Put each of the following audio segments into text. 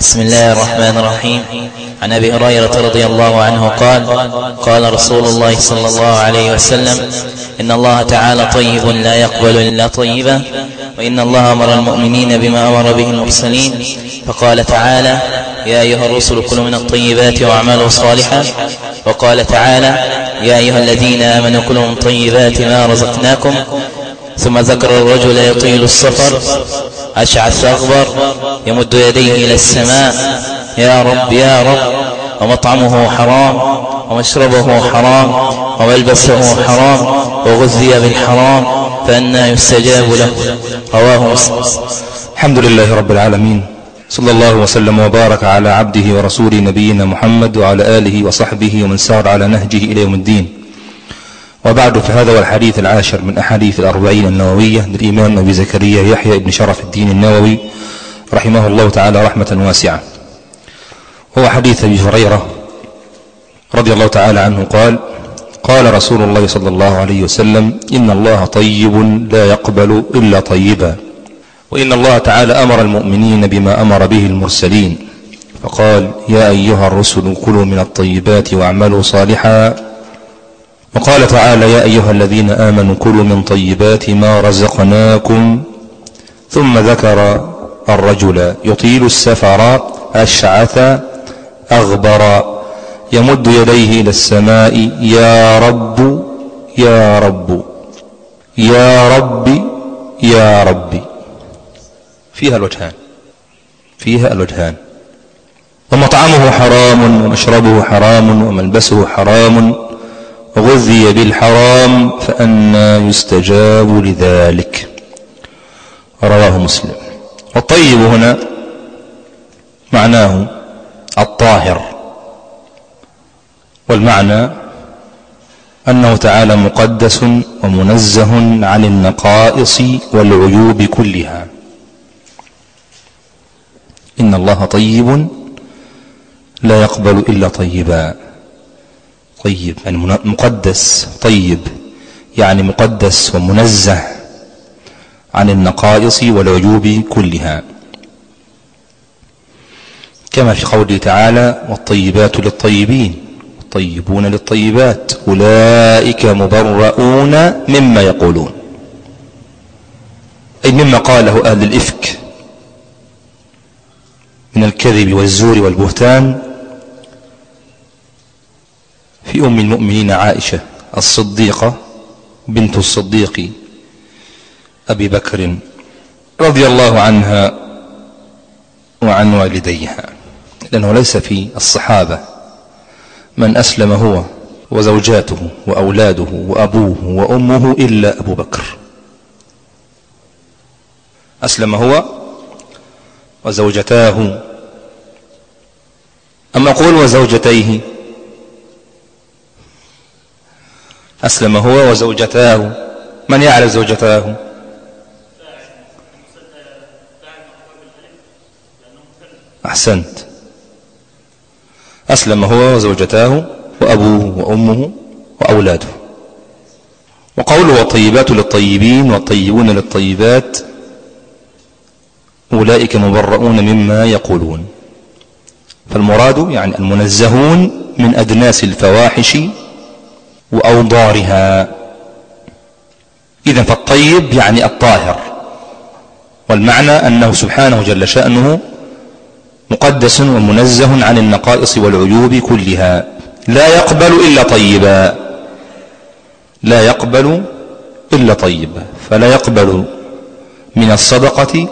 بسم الله الرحمن الرحيم. عن أبي هريرة رضي الله عنه قال قال رسول الله صلى الله عليه وسلم إن الله تعالى طيب لا يقبل إلا طيبا وإن الله أمر المؤمنين بما أمر به المرسلين. فقال تعالى يا أيها الرسل كلوا من الطيبات واعملوا صالحا. وقال تعالى يا أيها الذين آمنوا كلوا من طيبات ما رزقناكم. ثم ذكر الرجل يطيل السفر أشعث أغبر يمد يديه إلى السماء يا رب يا رب ومطعمه حرام ومشربه حرام وملبسه حرام وغذي بالحرام فأنا يستجاب له. رواه مسلم. الحمد لله رب العالمين صلى الله وسلم وبارك على عبده ورسوله نبينا محمد وعلى آله وصحبه ومن سار على نهجه إلى يوم الدين. وبعد فهذا هو الحديث العاشر من أحاديث الأربعين النووية للإمام أبي زكريا يحيى بن شرف الدين النووي رحمه الله تعالى رحمة واسعة. هو حديث أبي هريرة رضي الله تعالى عنه قال قال رسول الله صلى الله عليه وسلم إن الله طيب لا يقبل إلا طيبا وإن الله تعالى أمر المؤمنين بما أمر به المرسلين. فقال يا أيها الرسل كلوا من الطيبات واعملوا صالحا وقال تعالى يا أيها الذين آمنوا كلوا من طيبات ما رزقناكم ثم ذكر الرجل يطيل السفر أشعث أغبر يمد يديه إلى السماء يا رب يا رب يا رب يا رب فيها الوجهان فيها الوجهان. ومطعمه حرام ومشربه حرام وملبسه حرام. غذي بالحرام فأنا يستجاب لذلك. رواه مسلم. والطيب هنا معناه الطاهر. والمعنى أنه تعالى مقدس ومنزه عن النقائص والعيوب كلها. إن الله طيب لا يقبل إلا طيبا. طيب يعني مقدس طيب يعني مقدس ومنزه عن النقائص والعيوب كلها. كما في قوله تعالى والطيبات للطيبين والطيبون للطيبات أولئك مبرؤون مما يقولون. أي مما قاله أهل الإفك من الكذب والزور والبهتان في أم المؤمنين عائشة الصديقة بنت الصديق أبي بكر رضي الله عنها وعن والديها لأنه ليس في الصحابة. من أسلم هو وزوجاته وأولاده وأبوه وأمه إلا أبو بكر. أسلم هو وزوجتاه. أما أقول وزوجتيه أسلم هو وزوجتاه. من يعرف زوجتاه؟ أحسنت. أسلم هو وزوجتاه وأبوه وأمه وأولاده. وقوله والطيبات للطيبين والطيبون للطيبات أولئك مبرؤون مما يقولون. فالمراد يعني المنزهون من أدناس الفواحش وأوضارها. إذا فالطيب يعني الطاهر. والمعنى أنه سبحانه جل شأنه مقدس ومنزه عن النقائص والعيوب كلها. لا يقبل إلا طيبا. لا يقبل إلا طيبا فلا يقبل من الصدقة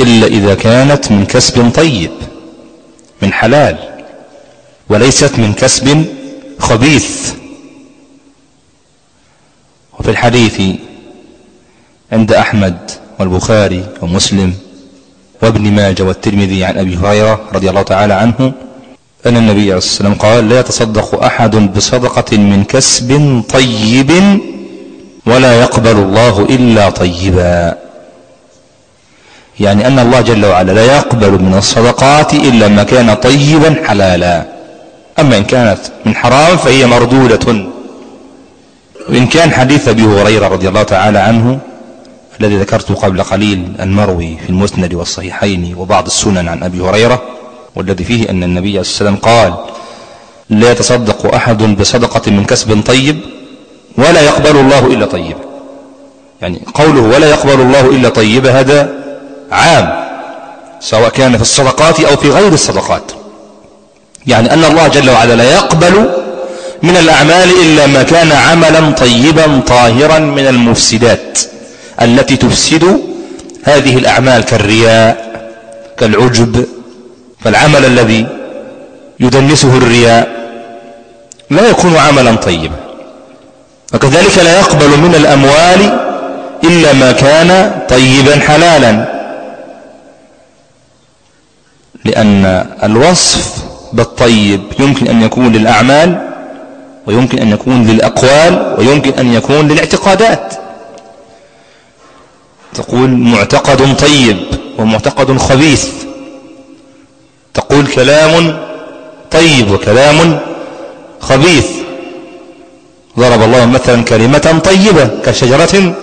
إلا إذا كانت من كسب طيب من حلال وليست من كسب خبيث. وفي الحديث عند أحمد والبخاري ومسلم وابن ماجه والترمذي عن أبي هريرة رضي الله تعالى عنه أن النبي عليه الصلاة والسلام قال لا يتصدق أحد بصدقة من كسب طيب ولا يقبل الله إلا طيبا. يعني أن الله جل وعلا لا يقبل من الصدقات إلا ما كان طيبا حلالا. أما إن كانت من حرام فهي مردودة. وإن كان حديث أبي هريرة رضي الله تعالى عنه الذي ذكرته قبل قليل المروي في المسند والصحيحين وبعض السنن عن أبي هريرة والذي فيه أن النبي عليه الصلاة والسلام قال لا يتصدق أحد بصدقة من كسب طيب ولا يقبل الله إلا طيب. يعني قوله ولا يقبل الله إلا طيب هذا عام سواء كان في الصدقات أو في غير الصدقات. يعني أن الله جل وعلا لا يقبل من الأعمال إلا ما كان عملا طيبا طاهرا من المفسدات التي تفسد هذه الأعمال كالرياء كالعجب فالعمل الذي يدنسه الرياء لا يكون عملا طيبا. وكذلك لا يقبل من الأموال إلا ما كان طيبا حلالا. لأن الوصف بالطيب يمكن أن يكون للأعمال ويمكن أن يكون للأقوال ويمكن أن يكون للاعتقادات. تقول معتقد طيب ومعتقد خبيث. تقول كلام طيب وكلام خبيث. ضرب الله مثلا كلمة طيبة كشجرة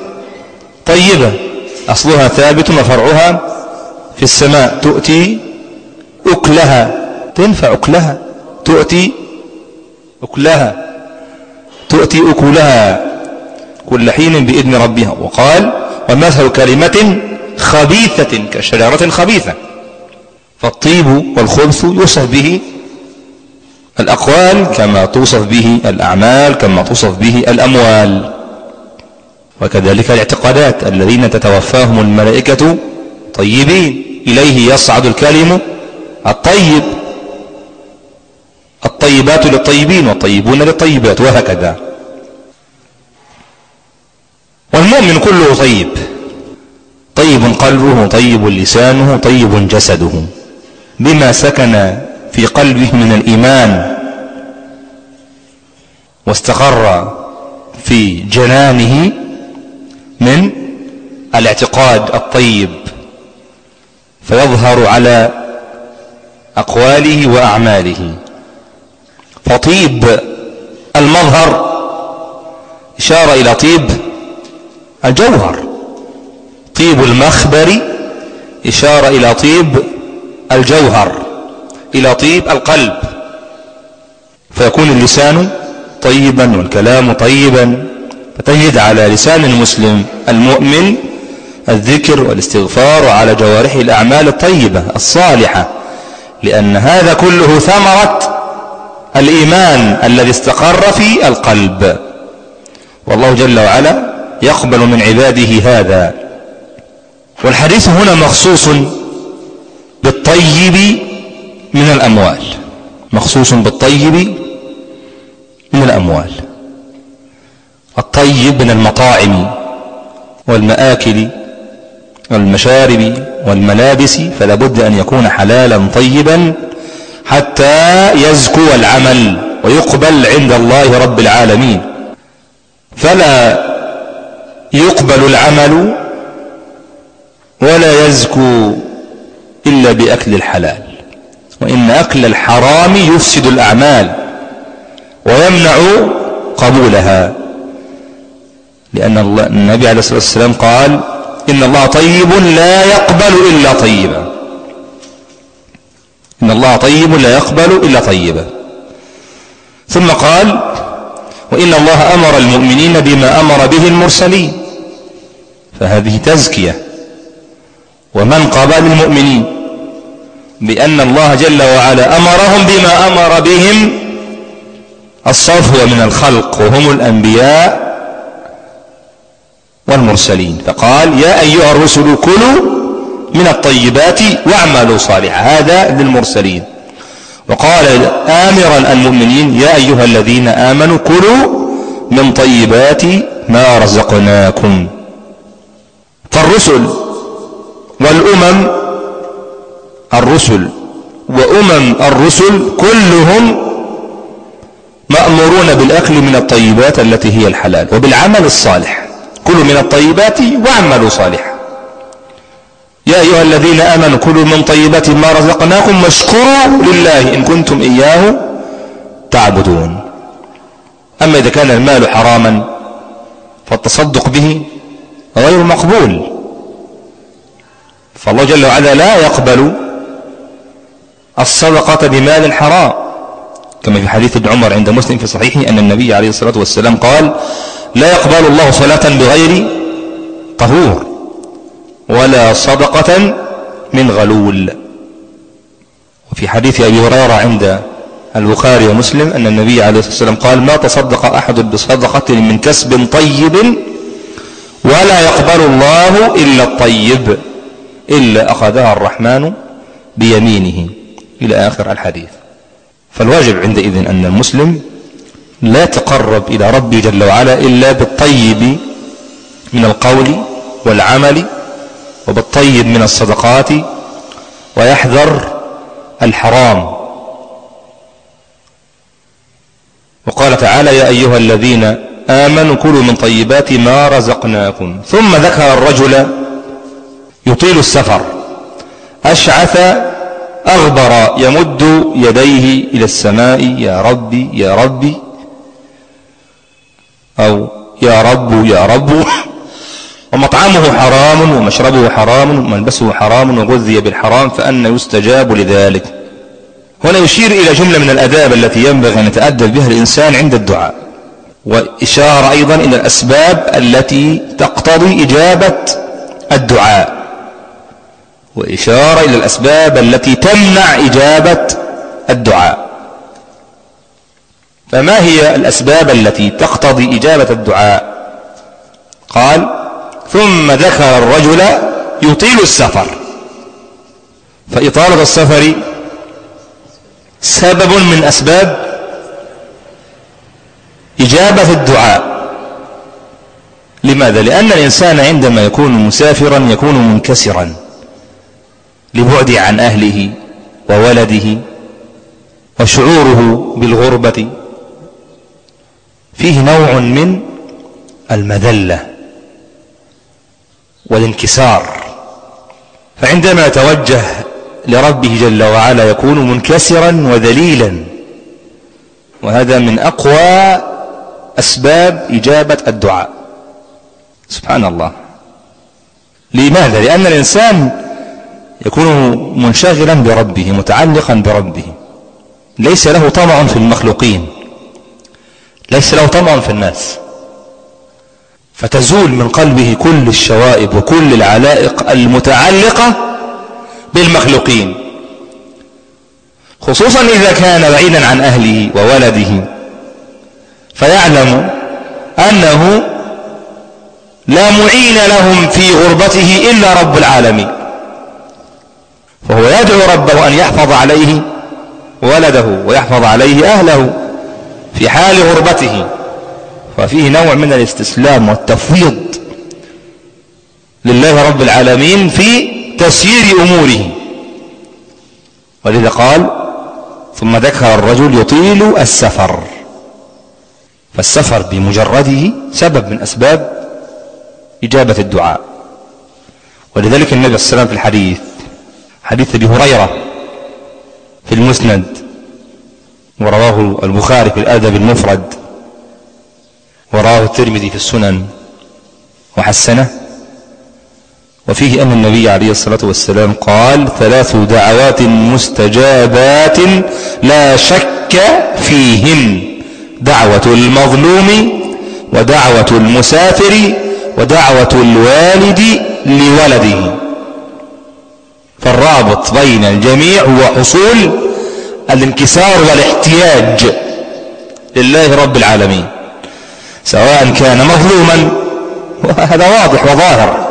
طيبة. أصلها ثابت وفرعها في السماء. تؤتي أكلها. تنفع أكلها. تؤتي أكلها. تؤتي أكلها كل حين بإذن ربها. وقال ومثل كلمة خبيثة كشجرة خبيثة. فالطيب والخبث يوصف به الأقوال كما توصف به الأعمال كما توصف به الأموال. وكذلك الاعتقادات الذين تتوفاهم الملائكة طيبين. إليه يصعد الكلم الطيب. الطيبات للطيبين والطيبون للطيبات وهكذا. والمؤمن كله طيب. طيب قلبه طيب لسانه طيب جسده. بما سكن في قلبه من الإيمان واستقر في جنانه من الاعتقاد الطيب فيظهر على أقواله وأعماله. فطيب المظهر. إشارة إلى طيب الجوهر. طيب المخبر إشارة إلى طيب الجوهر إلى طيب القلب. فيكون اللسان طيبا والكلام طيبا. فتجد على لسان المسلم المؤمن الذكر والاستغفار وعلى جوارحه الأعمال الطيبة الصالحة لأن هذا كله ثمرة الإيمان الذي استقر في القلب. والله جل وعلا يقبل من عباده هذا. والحديث هنا مخصوص بالطيب من الأموال. مخصوص بالطيب من الأموال. الطيب من المطاعم والمآكل والمشارب والملابس فلا بد أن يكون حلالا طيبا حتى يزكو العمل ويقبل عند الله رب العالمين. فلا يقبل العمل ولا يزكو إلا بأكل الحلال. وإن أكل الحرام يفسد الأعمال ويمنع قبولها. لأن النبي عليه الصلاة والسلام قال إن الله طيب لا يقبل إلا طيبا. إن الله طيب لا يقبل إلا طيبا ثم قال وإن الله أمر المؤمنين بما أمر به المرسلين. فهذه تزكية. ومنقبة للمؤمنين بأن الله جل وعلا أمرهم بما أمر بهم. الصفوة من الخلق وهم الأنبياء والمرسلين. فقال يا أيها الرسل كلوا من الطيبات واعملوا صالحا. هذا للمرسلين وقال آمرا المؤمنين يا أيها الذين آمنوا كلوا من طيبات ما رزقناكم. فالرسل والأمم الرسل وأمم الرسل كلهم مأمورون بالأكل من الطيبات التي هي الحلال وبالعمل الصالح. كلوا من الطيبات واعملوا صالحا. يا أيها الذين آمنوا كلوا من طيبات ما رزقناكم واشكروا لله إن كنتم إياه تعبدون. أما إذا كان المال حراما فالتصدق به غير مقبول. فالله جل وعلا لا يقبل الصدقة بمال حرام. كما في حديث ابن عمر عند مسلم في صحيحه أن النبي عليه الصلاة والسلام قال لا يقبل الله صلاة بغير طهور. ولا صدقة من غلول. وفي حديث أبي هريرة عند البخاري ومسلم أن النبي عليه الصلاة والسلام قال ما تصدق أحد بصدقة من كسب طيب ولا يقبل الله إلا الطيب إلا أخذها الرحمن بيمينه. إلى آخر الحديث. فالواجب عندئذ أن المسلم لا تقرب إلى ربي جل وعلا إلا بالطيب من القول والعمل وبالطيب من الصدقات ويحذر الحرام. وقال تعالى يا أيها الذين آمنوا كلوا من طيبات ما رزقناكم. ثم ذكر الرجل يطيل السفر. أشعث أغبر يمد يديه إلى السماء يا ربي يا ربي أو يا رب يا رب. ومطعمه حرام ومشربه حرام وملبسه حرام وغذي بالحرام فأن يستجاب لذلك. هنا يشير إلى جملة من الأداب التي ينبغي أن يتأدب بها الإنسان عند الدعاء وإشارة أيضا إلى الأسباب التي تقتضي إجابة الدعاء وإشارة إلى الأسباب التي تمنع إجابة الدعاء. فما هي الأسباب التي تقتضي إجابة الدعاء؟ قال ثم ذكر الرجل يطيل السفر. فإطالة السفر سبب من أسباب إجابة الدعاء. لماذا؟ لأن الإنسان عندما يكون مسافرا يكون منكسرا لبعد عن أهله وولده وشعوره بالغربة. فيه نوع من المذلة. والانكسار. فعندما يتوجه لربه جل وعلا يكون منكسرا وذليلا وهذا من أقوى أسباب إجابة الدعاء. سبحان الله. لماذا؟ لأن الإنسان يكون منشغلا بربه متعلقا بربه. ليس له طمع في المخلوقين. ليس له طمع في الناس. فتزول من قلبه كل الشوائب وكل العلائق المتعلقة بالمخلوقين. خصوصا إذا كان بعيدا عن أهله وولده. فيعلم أنه لا معين لهم في غربته إلا رب العالمين. فهو يدعو ربه أن يحفظ عليه ولده ويحفظ عليه أهله في حال غربته. ففيه نوع من الاستسلام والتفويض لله رب العالمين في تسيير أموره. ولذا قال ثم ذكر الرجل يطيل السفر فالسفر بمجرده سبب من أسباب إجابة الدعاء. ولذلك النبي عليه وسلم في الحديث حديث أبي هريرة في المسند ورواه البخاري في الأدب المفرد وراه الترمذي في السنن وحسنه وفيه أن النبي عليه الصلاة والسلام قال ثلاث دعوات مستجابات لا شك فيهن دعوة المظلوم ودعوة المسافر ودعوة الوالد لولده. فالرابط بين الجميع هو حصول الانكسار والاحتياج لله رب العالمين. سواء كان مظلوما. هذا واضح وظاهر.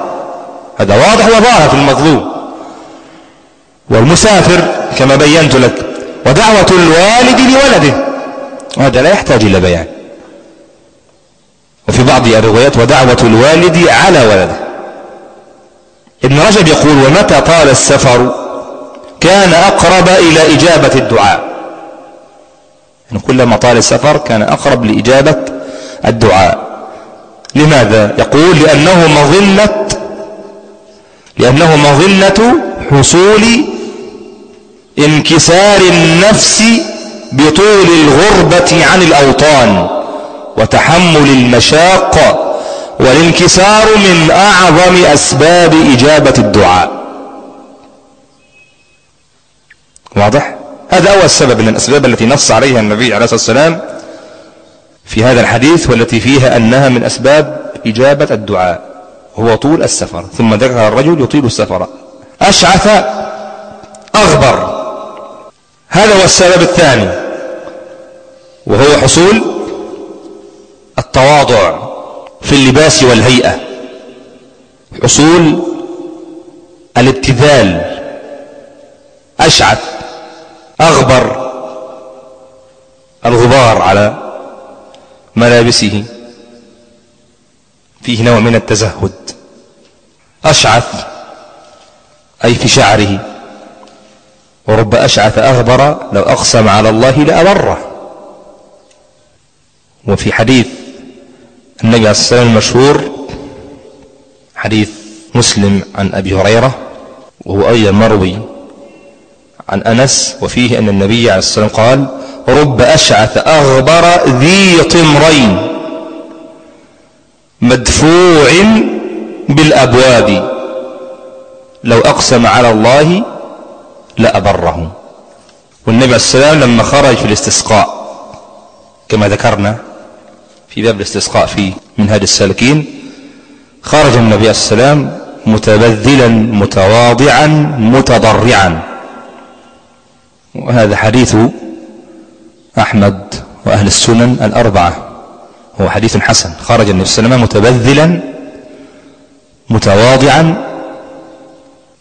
هذا واضح وظاهر في المظلوم. والمسافر كما بينت لك ودعوة الوالد لولده. وهذا لا يحتاج إلى بيان. وفي بعض الروايات ودعوة الوالد على ولده. ابن رجب يقول ومتى طال السفر؟ كان أقرب إلى إجابة الدعاء. يعني كلما طال السفر كان أقرب لإجابة الدعاء. لماذا؟ يقول لأنه مظنة لأنه مظنة حصول انكسار النفس بطول الغربة عن الأوطان وتحمل المشاق والانكسار من أعظم أسباب إجابة الدعاء. واضح؟ هذا أول سبب من الأسباب التي نص عليها النبي عليه الصلاة والسلام في هذا الحديث والتي فيها أنها من أسباب إجابة الدعاء هو طول السفر ثم ذكر الرجل يطيل السفر. أشعث أغبر. هذا هو السبب الثاني وهو حصول التواضع في اللباس والهيئة حصول الابتذال. أشعث أغبر الغبار على ملابسه. فيه نوع من التزهد. أشعث أي في شعره. ورب أشعث أغبر لو أقسم على الله لأبره. وفي حديث النبي عليه الصلاة والسلام المشهور حديث مسلم عن أبي هريرة وهو أيضا مروي. عن أنس وفيه أن النبي عليه الصلاة والسلام قال رب أشعث أغبر ذي طمرين مدفوع بالأبواب لو أقسم على الله لأبره والنبي عليه السلام لما خرج في الاستسقاء كما ذكرنا في باب الاستسقاء في منهاج السالكين خرج النبي عليه السلام متبذلا متواضعا متضرعا. وهذا حديث أحمد وأهل السنن الأربعة. هو حديث حسن. خرج النبي صلى الله عليه وسلم متبذلا متواضعا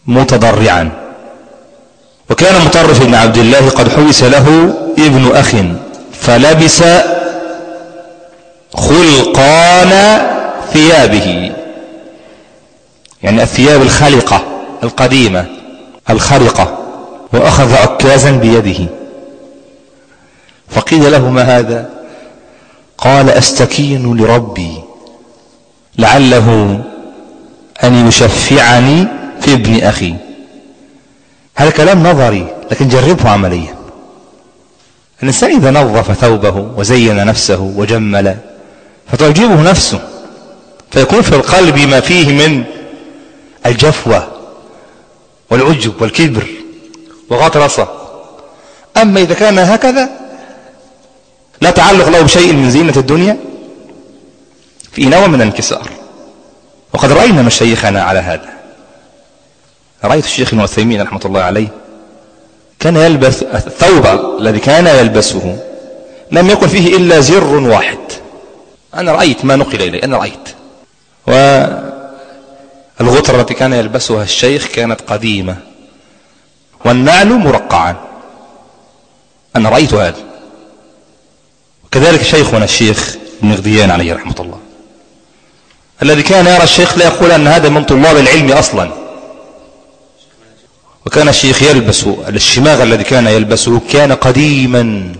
متضرعا. وكان مطرف بن عبد الله قد حوس له ابن أخ فلبس خلقان ثيابه. يعني الثياب الخلقة القديمة الخرقة. وأخذ عكازا بيده. فقيل له ما هذا؟ قال أستكين لربي لعله أن يشفعني في ابن أخي. هذا كلام نظري لكن جربه عمليا. الإنسان إذا نظف ثوبه وزين نفسه وجمل فتعجبه نفسه فيكون في القلب ما فيه من الجفوة والعجب والكبر. وغطرسة أما إذا كان هكذا لا تعلق له بشيء من زينة الدنيا في نوع من الانكسار. وقد رأينا مشايخنا على هذا. رأيت الشيخ ابن رحمة الله عليه كان يلبس الثوب الذي كان يلبسه لم يكن فيه إلا زر واحد. أنا رأيت ما نقل إلي أنا رأيت. والغترة التي كان يلبسها الشيخ كانت قديمة. والنعل مرقعا. أنا رأيت هذا. وكذلك شيخنا الشيخ ابن غديان عليه رحمة الله. الذي كان يرى الشيخ لا يقول أن هذا من طلاب العلم أصلا. وكان الشيخ يلبس الشماغ الذي كان يلبسه كان قديما.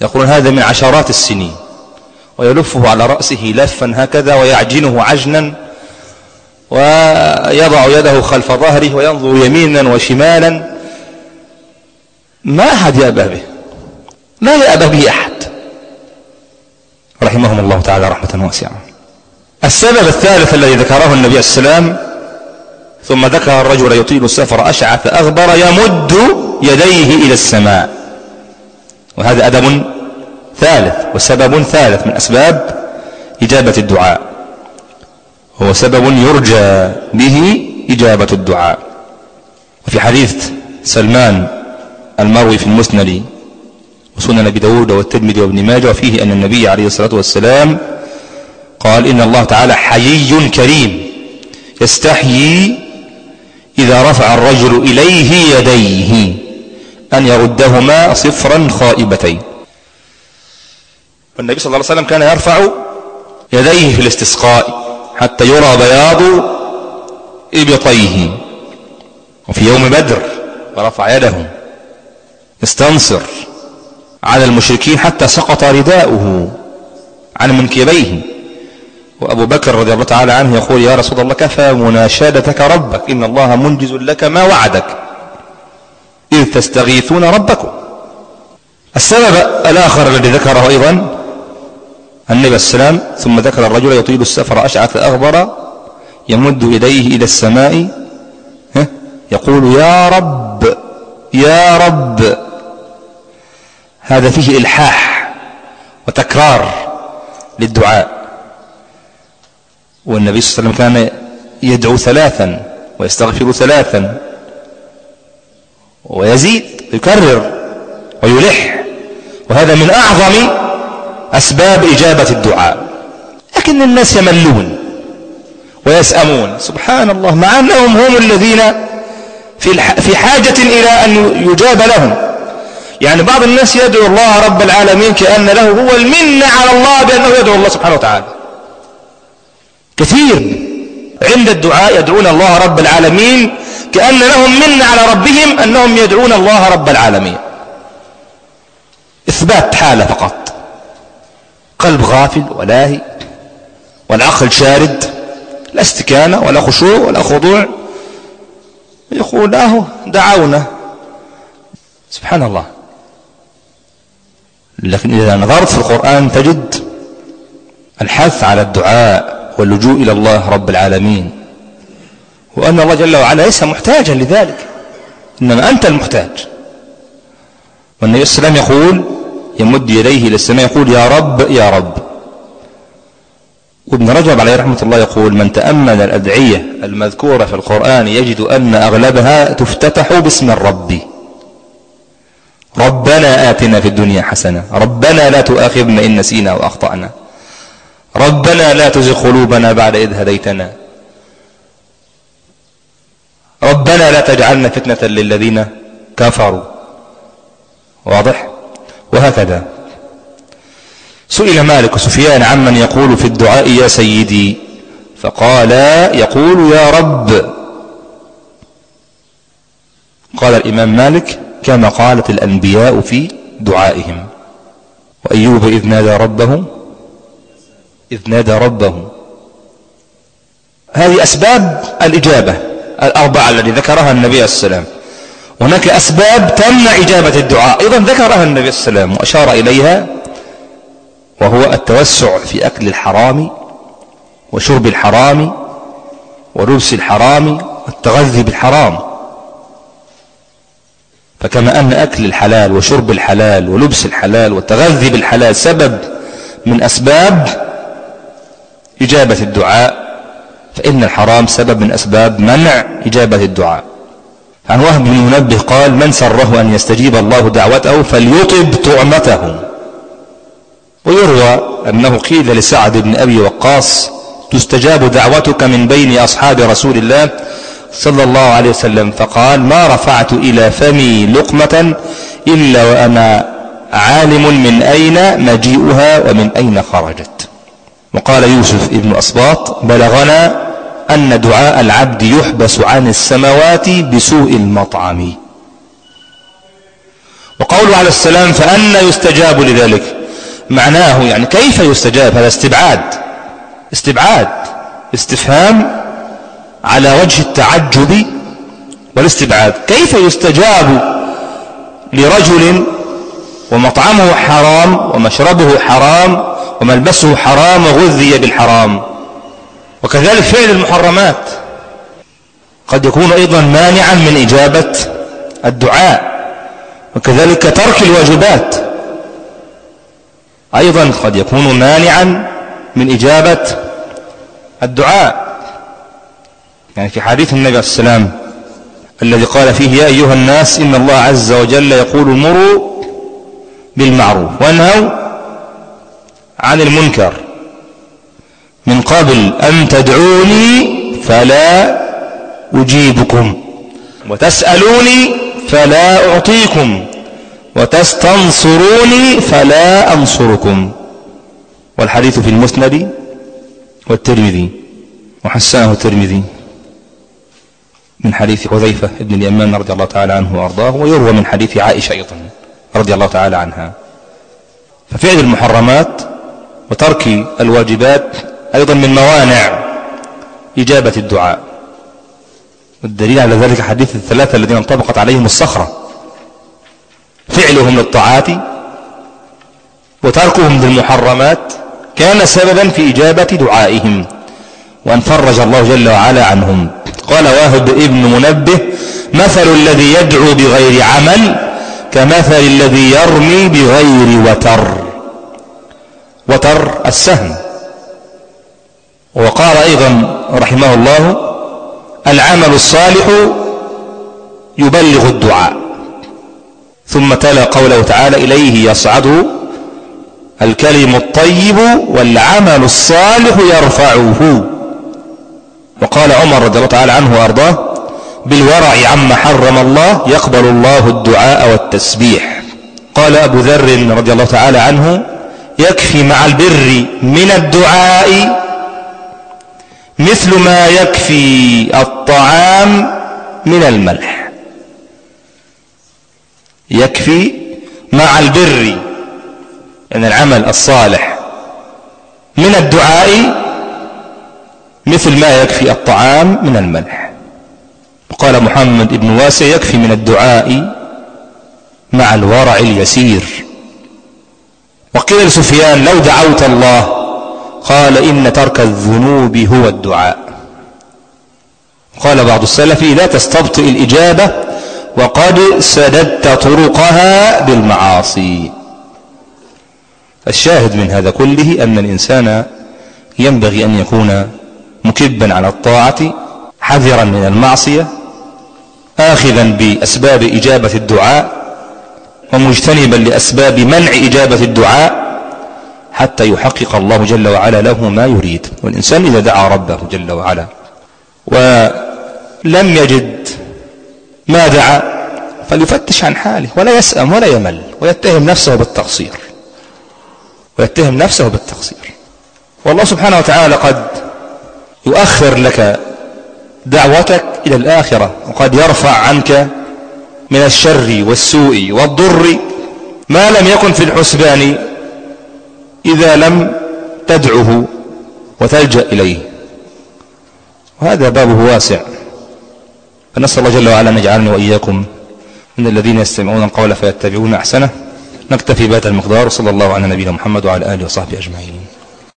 يقولون هذا من عشرات السنين. ويلفه على رأسه لفا هكذا ويعجنه عجنا. ويضع يده خلف ظهره وينظر يمينا وشمالا. ما أحد يأبى به. لا يأبى به أحد. رحمهم الله تعالى رحمة واسعة. السبب الثالث الذي ذكره النبي السلام ثم ذكر الرجل يطيل السفر أشعث أغبر يمد يديه إلى السماء. وهذا أدب ثالث وسبب ثالث من أسباب إجابة الدعاء. هو سبب يرجى به إجابة الدعاء. وفي حديث سلمان المروي في المسند وسنن أبي داود والترمذي وابن ماجه وفيه أن النبي عليه الصلاة والسلام قال إن الله تعالى حيي كريم يستحيي إذا رفع الرجل إليه يديه أن يردهما صفرا خائبتين. والنبي صلى الله عليه وسلم كان يرفع يديه في الاستسقاء. حتى يرى بياض إبطيه. وفي يوم بدر ورفع يده استنصر على المشركين حتى سقط رداؤه عن منكبيه. وأبو بكر رضي الله تعالى عنه يقول يا رسول الله كفى مناشدتك ربك إن الله منجز لك ما وعدك إذ تستغيثون ربكم. السبب الآخر الذي ذكره أيضا النبي السلام ثم ذكر الرجل يطيل السفر أشعث أغبر يمد يديه إلى السماء يقول يا رب يا رب هذا فيه إلحاح وتكرار للدعاء. والنبي صلى الله عليه وسلم كان يدعو ثلاثا ويستغفر ثلاثا ويزيد يكرر ويلح. وهذا من أعظم أسباب إجابة الدعاء. لكن الناس يملون ويسأمون. سبحان الله مع أنهم هم الذين في حاجة إلى أن يجاب لهم. يعني بعض الناس يدعو الله رب العالمين كأن له هو المنة على الله بأنه يدعو الله سبحانه وتعالى. كثير عند الدعاء يدعون الله رب العالمين كأن لهم منة على ربهم أنهم يدعون الله رب العالمين. إثبات حالة فقط. قلب غافل ولاهي والعقل شارد لا استكانة ولا خشوع ولا خضوع. يقول له دعونا. سبحان الله لكن إذا نظرت في القرآن تجد الحث على الدعاء واللجوء إلى الله رب العالمين. وأن الله جل وعلا ليس محتاجا لذلك إنما أنت المحتاج. والنبي صلى الله عليه وسلم يقول يمد يديه إلى السماء يقول يا رب يا رب. وابن رجب عليه رحمة الله يقول من تأمل الأدعية المذكورة في القرآن يجد أن أغلبها تفتتح باسم الرب. ربنا آتنا في الدنيا حسنة ربنا لا تؤاخذنا إن نسينا وأخطأنا ربنا لا تزغ قلوبنا بعد إذ هديتنا. ربنا لا تجعلنا فتنة للذين كفروا. واضح؟ وهكذا. سئل مالك سفيان عمن يقول في الدعاء يا سيدي فقال يقول يا رب. قال الإمام مالك كما قالت الأنبياء في دعائهم. وأيوب إذ نادى ربه؟ إذ نادى ربه. هذه أسباب الإجابة الأربعة التي ذكرها النبي عليه السلام هناك أسباب تمنع إجابة الدعاء. أيضا ذكرها النبي صلى الله عليه وسلم وأشار إليها وهو التوسع في أكل الحرام وشرب الحرام ولبس الحرام والتغذي بالحرام. فكما أن أكل الحلال وشرب الحلال ولبس الحلال والتغذي بالحلال سبب من أسباب إجابة الدعاء فإن الحرام سبب من أسباب منع إجابة الدعاء. عن وهب بن منبه قال من سره أن يستجيب الله دعوته فليطب طعمته. ويروى أنه قيل لسعد بن أبي وقاص تستجاب دعوتك من بين أصحاب رسول الله صلى الله عليه وسلم فقال ما رفعت إلى فمي لقمة إلا وأنا عالم من أين مجيئها ومن أين خرجت. وقال يوسف ابن أصباط بلغنا أن دعاء العبد يحبس عن السماوات بسوء المطعم. وقوله عليه السلام فأنا يستجاب لذلك. معناه يعني كيف يستجاب؟ هذا استبعاد. استبعاد. استفهام على وجه التعجب والاستبعاد. كيف يستجاب لرجل ومطعمه حرام ومشربه حرام وملبسه حرام وغذي بالحرام؟ وكذلك فعل المحرمات. قد يكون أيضا مانعا من إجابة الدعاء وكذلك ترك الواجبات. أيضا قد يكون مانعا من إجابة الدعاء. يعني في حديث النبي عليه السلام الذي قال فيه يا أيها الناس إن الله عز وجل يقول مروا بالمعروف وانهوا عن المنكر. من قبل أن تدعوني فلا أجيبكم وتسألوني فلا أعطيكم وتستنصروني فلا أنصركم. والحديث في المسند والترمذي وحسنه الترمذي من حديث حذيفة بن اليمان رضي الله تعالى عنه وأرضاه ويروى من حديث عائشة أيضا رضي الله تعالى عنها. ففعل المحرمات وترك الواجبات أيضا من موانع إجابة الدعاء. والدليل على ذلك حديث الثلاثة الذين انطبقت عليهم الصخرة. فعلهم للطاعات وتركهم للمحرمات كان سببا في إجابة دعائهم. وأن فرج الله جل وعلا عنهم. قال واهب ابن منبه مثل الذي يدعو بغير عمل كمثل الذي يرمي بغير وتر. وتر السهم. وقال أيضا رحمه الله العمل الصالح يبلغ الدعاء. ثم تلا قوله تعالى إليه يصعد الكلم الطيب والعمل الصالح يرفعه. وقال عمر رضي الله تعالى عنه وأرضاه بالورع عما حرم الله يقبل الله الدعاء والتسبيح. قال أبو ذر رضي الله تعالى عنه يكفي مع البر من الدعاء مثل ما يكفي الطعام من الملح. يكفي مع البر أن العمل الصالح. من الدعاء مثل ما يكفي الطعام من الملح. وقال محمد بن واسع يكفي من الدعاء مع الورع اليسير. وقيل لسفيان لو دعوت الله قال إن ترك الذنوب هو الدعاء. قال بعض السلف لا تستبطئ الإجابة وقد سددت طرقها بالمعاصي. الشاهد من هذا كله أن الإنسان ينبغي أن يكون مكبا على الطاعة حذرا من المعصية آخذا بأسباب إجابة الدعاء ومجتنبا لأسباب منع إجابة الدعاء حتى يحقق الله جل وعلا له ما يريد. والإنسان إذا دعا ربه جل وعلا ولم يجد ما دعا فليفتش عن حاله ولا يسأم ولا يمل ويتهم نفسه بالتقصير. ويتهم نفسه بالتقصير. والله سبحانه وتعالى قد يؤخر لك دعوتك إلى الآخرة وقد يرفع عنك من الشر والسوء والضر ما لم يكن في الحسبان إذا لم تدعه وتلجأ إليه. وهذا بابه واسع. فنسأل الله جل وعلا أن يجعلني وإياكم من الذين يستمعون القول فيتبعون أحسنه. نكتفي بهذا المقدار. صلى الله على نبينا محمد وعلى آله وصحبه أجمعين.